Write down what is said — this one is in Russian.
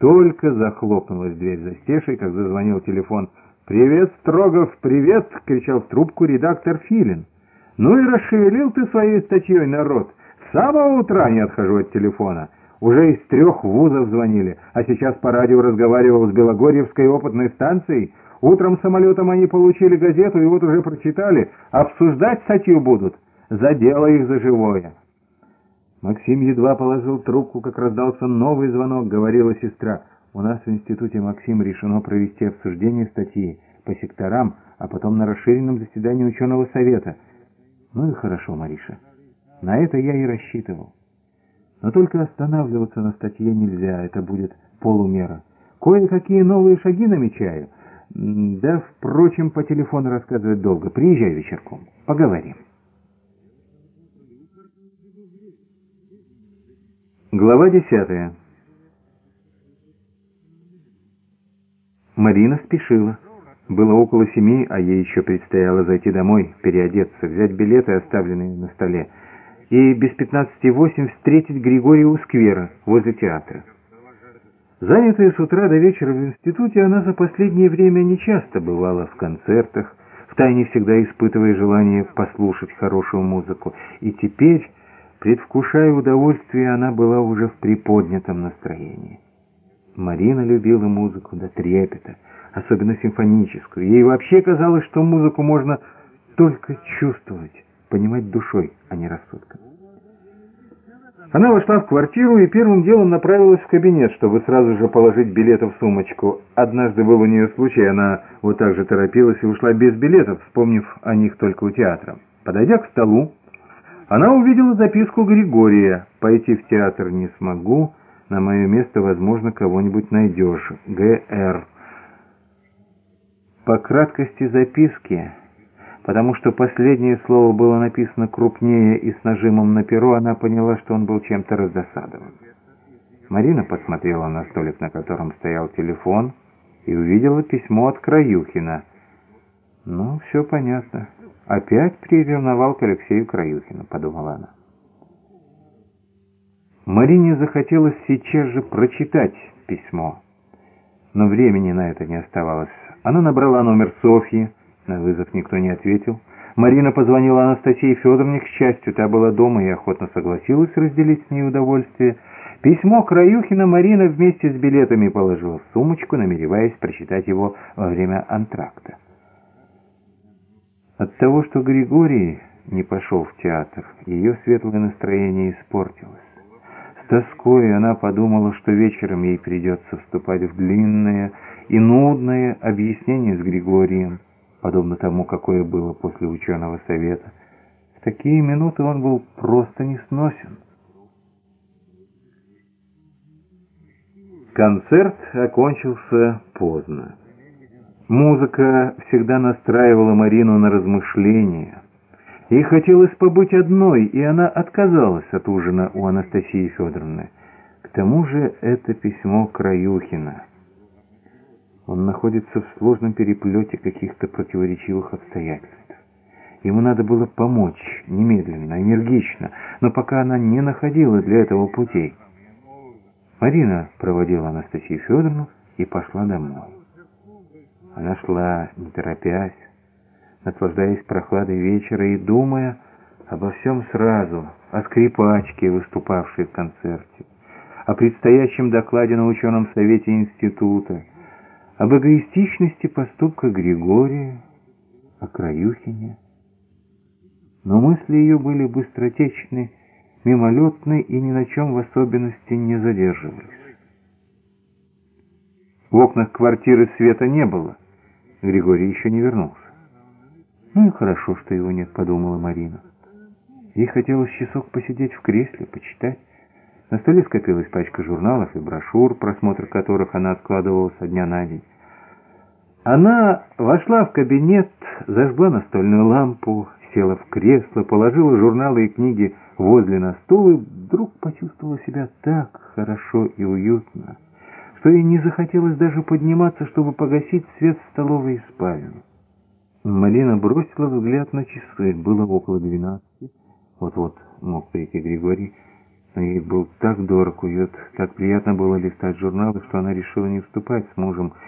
Только захлопнулась дверь за Стешей, как зазвонил телефон. «Привет, Строгов, привет!» — кричал в трубку редактор Филин. «Ну и расшевелил ты своей статьей народ. С самого утра не отхожу от телефона. Уже из трех вузов звонили, а сейчас по радио разговаривал с Белогорьевской опытной станцией. Утром самолетом они получили газету и вот уже прочитали. Обсуждать статью будут. За дело их за живое». Максим едва положил трубку, как раздался новый звонок, говорила сестра. «У нас в институте, Максим, решено провести обсуждение статьи по секторам, а потом на расширенном заседании ученого совета». «Ну и хорошо, Мариша. На это я и рассчитывал. Но только останавливаться на статье нельзя, это будет полумера. Кое-какие новые шаги намечаю. Да, впрочем, по телефону рассказывать долго. Приезжай вечерком, поговорим». Глава десятая. Марина спешила. Было около семи, а ей еще предстояло зайти домой, переодеться, взять билеты, оставленные на столе, и без пятнадцати восемь встретить Григория у сквера, возле театра. Занятая с утра до вечера в институте, она за последнее время нечасто бывала в концертах, втайне всегда испытывая желание послушать хорошую музыку, и теперь... Предвкушая удовольствие, она была уже в приподнятом настроении. Марина любила музыку до трепета, особенно симфоническую. Ей вообще казалось, что музыку можно только чувствовать, понимать душой, а не рассудком. Она вошла в квартиру и первым делом направилась в кабинет, чтобы сразу же положить билеты в сумочку. Однажды был у нее случай, она вот так же торопилась и ушла без билетов, вспомнив о них только у театра. Подойдя к столу, она увидела записку Григория. «Пойти в театр не смогу. На мое место, возможно, кого-нибудь найдешь. Г.Р.» По краткости записки, потому что последнее слово было написано крупнее и с нажимом на перо, она поняла, что он был чем-то раздосадован. Марина посмотрела на столик, на котором стоял телефон, и увидела письмо от Краюхина. «Ну, все понятно». «Опять приревновал к Алексею Краюхину», — подумала она. Марине захотелось сейчас же прочитать письмо, но времени на это не оставалось. Она набрала номер Софьи, на вызов никто не ответил. Марина позвонила Анастасии Федоровне, к счастью, та была дома и охотно согласилась разделить с ней удовольствие. Письмо Краюхина Марина вместе с билетами положила в сумочку, намереваясь прочитать его во время антракта. Того, что Григорий не пошел в театр, ее светлое настроение испортилось. С тоской она подумала, что вечером ей придется вступать в длинное и нудное объяснение с Григорием, подобно тому, какое было после ученого совета. В такие минуты он был просто несносен. Концерт окончился поздно. Музыка всегда настраивала Марину на размышления. Ей хотелось побыть одной, и она отказалась от ужина у Анастасии Федоровны. К тому же это письмо Краюхина. Он находится в сложном переплете каких-то противоречивых обстоятельств. Ему надо было помочь, немедленно, энергично, но пока она не находила для этого путей. Марина проводила Анастасию Федоровну и пошла домой. Она шла, не торопясь, наслаждаясь прохладой вечера и думая обо всем сразу, о скрипачке, выступавшей в концерте, о предстоящем докладе на ученом совете института, об эгоистичности поступка Григория, о Краюхине. Но мысли ее были быстротечны, мимолетны и ни на чем в особенности не задерживались. В окнах квартиры света не было. Григорий еще не вернулся. «Ну и хорошо, что его нет», — подумала Марина. Ей хотелось часок посидеть в кресле, почитать. На столе скопилась пачка журналов и брошюр, просмотр которых она откладывала со дня на день. Она вошла в кабинет, зажгла настольную лампу, села в кресло, положила журналы и книги возле на стул и вдруг почувствовала себя так хорошо и уютно что ей не захотелось даже подниматься, чтобы погасить свет в столовой и спальне. Малина бросила взгляд на часы. Было около двенадцати. Вот-вот мог прийти Григорий. но ей был так дорог уют, так приятно было листать журналы, что она решила не вступать с мужем